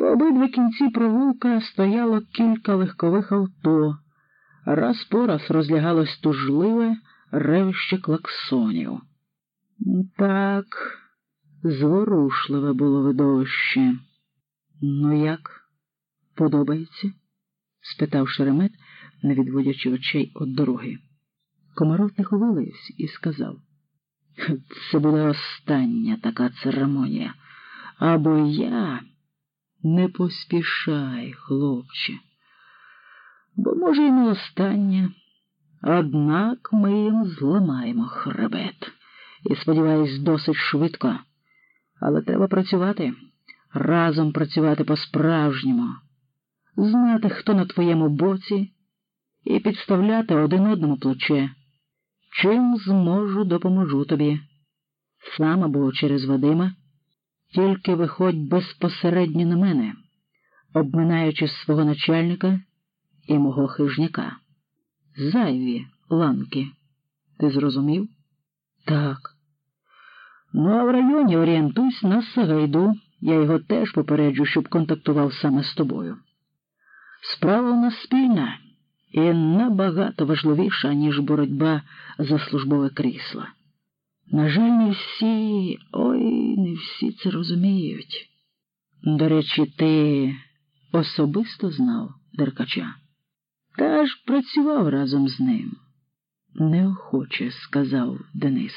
По обидва кінці провулка стояло кілька легкових авто, раз по раз розлягалось тужливе ревище клаксонів. Так, зворушливе було видовище. Ну як, подобається? спитав Шеремет, не відводячи очей від дороги. Комаров не ховилився і сказав. Це буде остання така церемонія. Або я не поспішай, хлопче, бо, може, і не остання. Однак ми їм зламаємо хребет. І, сподіваюсь, досить швидко. Але треба працювати, разом працювати по-справжньому, знати, хто на твоєму боці, і підставляти один одному плече. Чим зможу, допоможу тобі. Сам або через Вадима, тільки виходь безпосередньо на мене, обминаючи свого начальника і мого хижняка. Зайві ланки. Ти зрозумів? Так. Ну, а в районі орієнтуйся на Сагайду. Я його теж попереджу, щоб контактував саме з тобою. Справа у нас спільна і набагато важливіша, ніж боротьба за службове крісло. На жаль, не всі, ой, не всі це розуміють. До речі, ти особисто знав Деркача? Та ж працював разом з ним. Неохоче сказав Денис.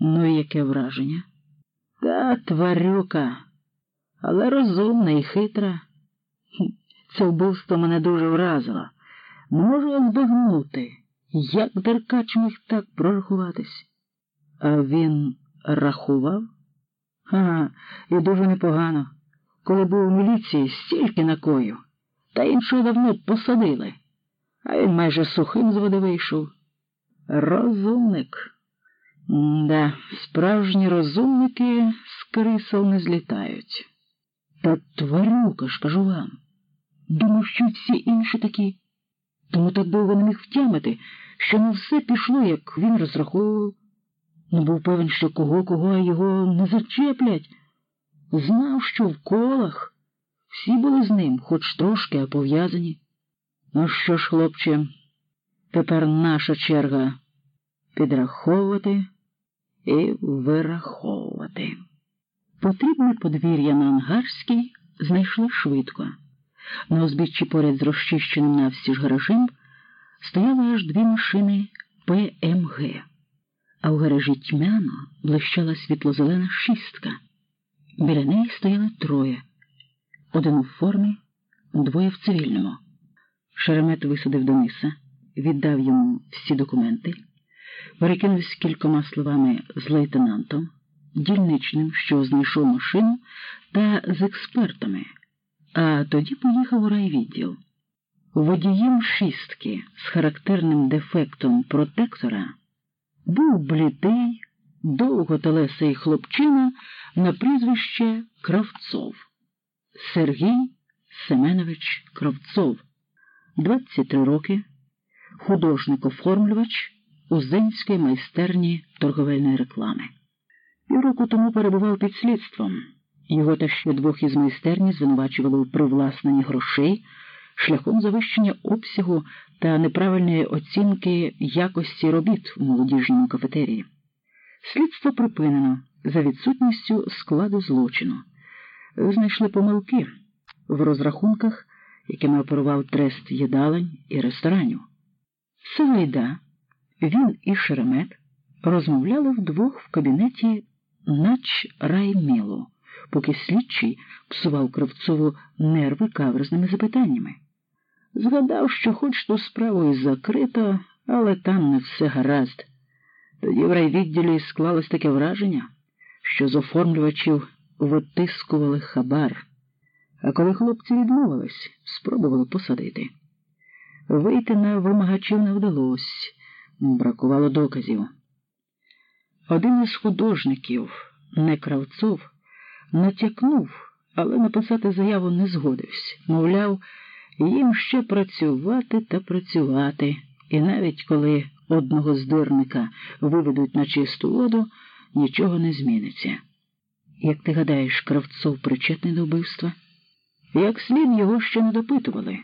Ну, яке враження? Та тварюка, але розумна і хитра. Це вбивство мене дуже вразило. Можу я збагнути, як Деркач міг так прорахуватись. А він рахував? Ага, і дуже непогано. Коли був у міліції, стільки накою, та іншого давно посадили, а він майже сухим з води вийшов. Розумник. Да, справжні розумники з крисел не злітають. Та тварюка ж кажу вам. Думав, що всі інші такі. Тому так довго не міг втямити, що не все пішло, як він розраховував. Не був певен, що кого кого а його не зачеплять. Знав, що в колах всі були з ним, хоч трошки, а пов'язані. Ну що ж, хлопче, тепер наша черга підраховувати і вираховувати. Потрібне подвір'я на Ангарській знайшли швидко. На узбіччі поряд з розчищеним навстіж гаражем стояли аж дві машини ПМГ, а в гаражі тьмяно блищала світлозелена шістка. Біля неї стояли троє один у формі, двоє в цивільному. Шеремет висадив Дениса, віддав йому всі документи, перекинувся кількома словами з лейтенантом, дільничним, що знайшов машину, та з експертами, а тоді поїхав у райвідділ. Водієм шістки з характерним дефектом протектора був блідий, довготелесий хлопчина на прізвище Кравцов. Сергій Семенович Кравцов, 23 роки, художник-оформлювач Узенської майстерні торговельної реклами. Півроку тому перебував під слідством. Його та ще двох із майстерні звинувачували у привласненні грошей шляхом завищення обсягу та неправильної оцінки якості робіт у молодіжному кафетерії. Слідство припинено за відсутністю складу злочину. Знайшли помилки в розрахунках, якими оперував трест їдалень і ресторанів. Севайда, він і Шеремет розмовляли вдвох в кабінеті нач раймілу, поки слідчий псував Кравцову нерви каверзними запитаннями. Згадав, що хоч ту справу і закрито, але там не все гаразд. Тоді в райвідділі склалось таке враження, що з оформлювачів витискували хабар. А коли хлопці відмовились, спробували посадити. Вийти на вимагачів не вдалося, бракувало доказів. Один із художників, не Кравцов, натякнув, але написати заяву не згодився. Мовляв, їм ще працювати та працювати, і навіть коли одного здирника виведуть на чисту воду, нічого не зміниться. Як ти гадаєш, Кравцов причетний до вбивства? Як слід його ще не допитували.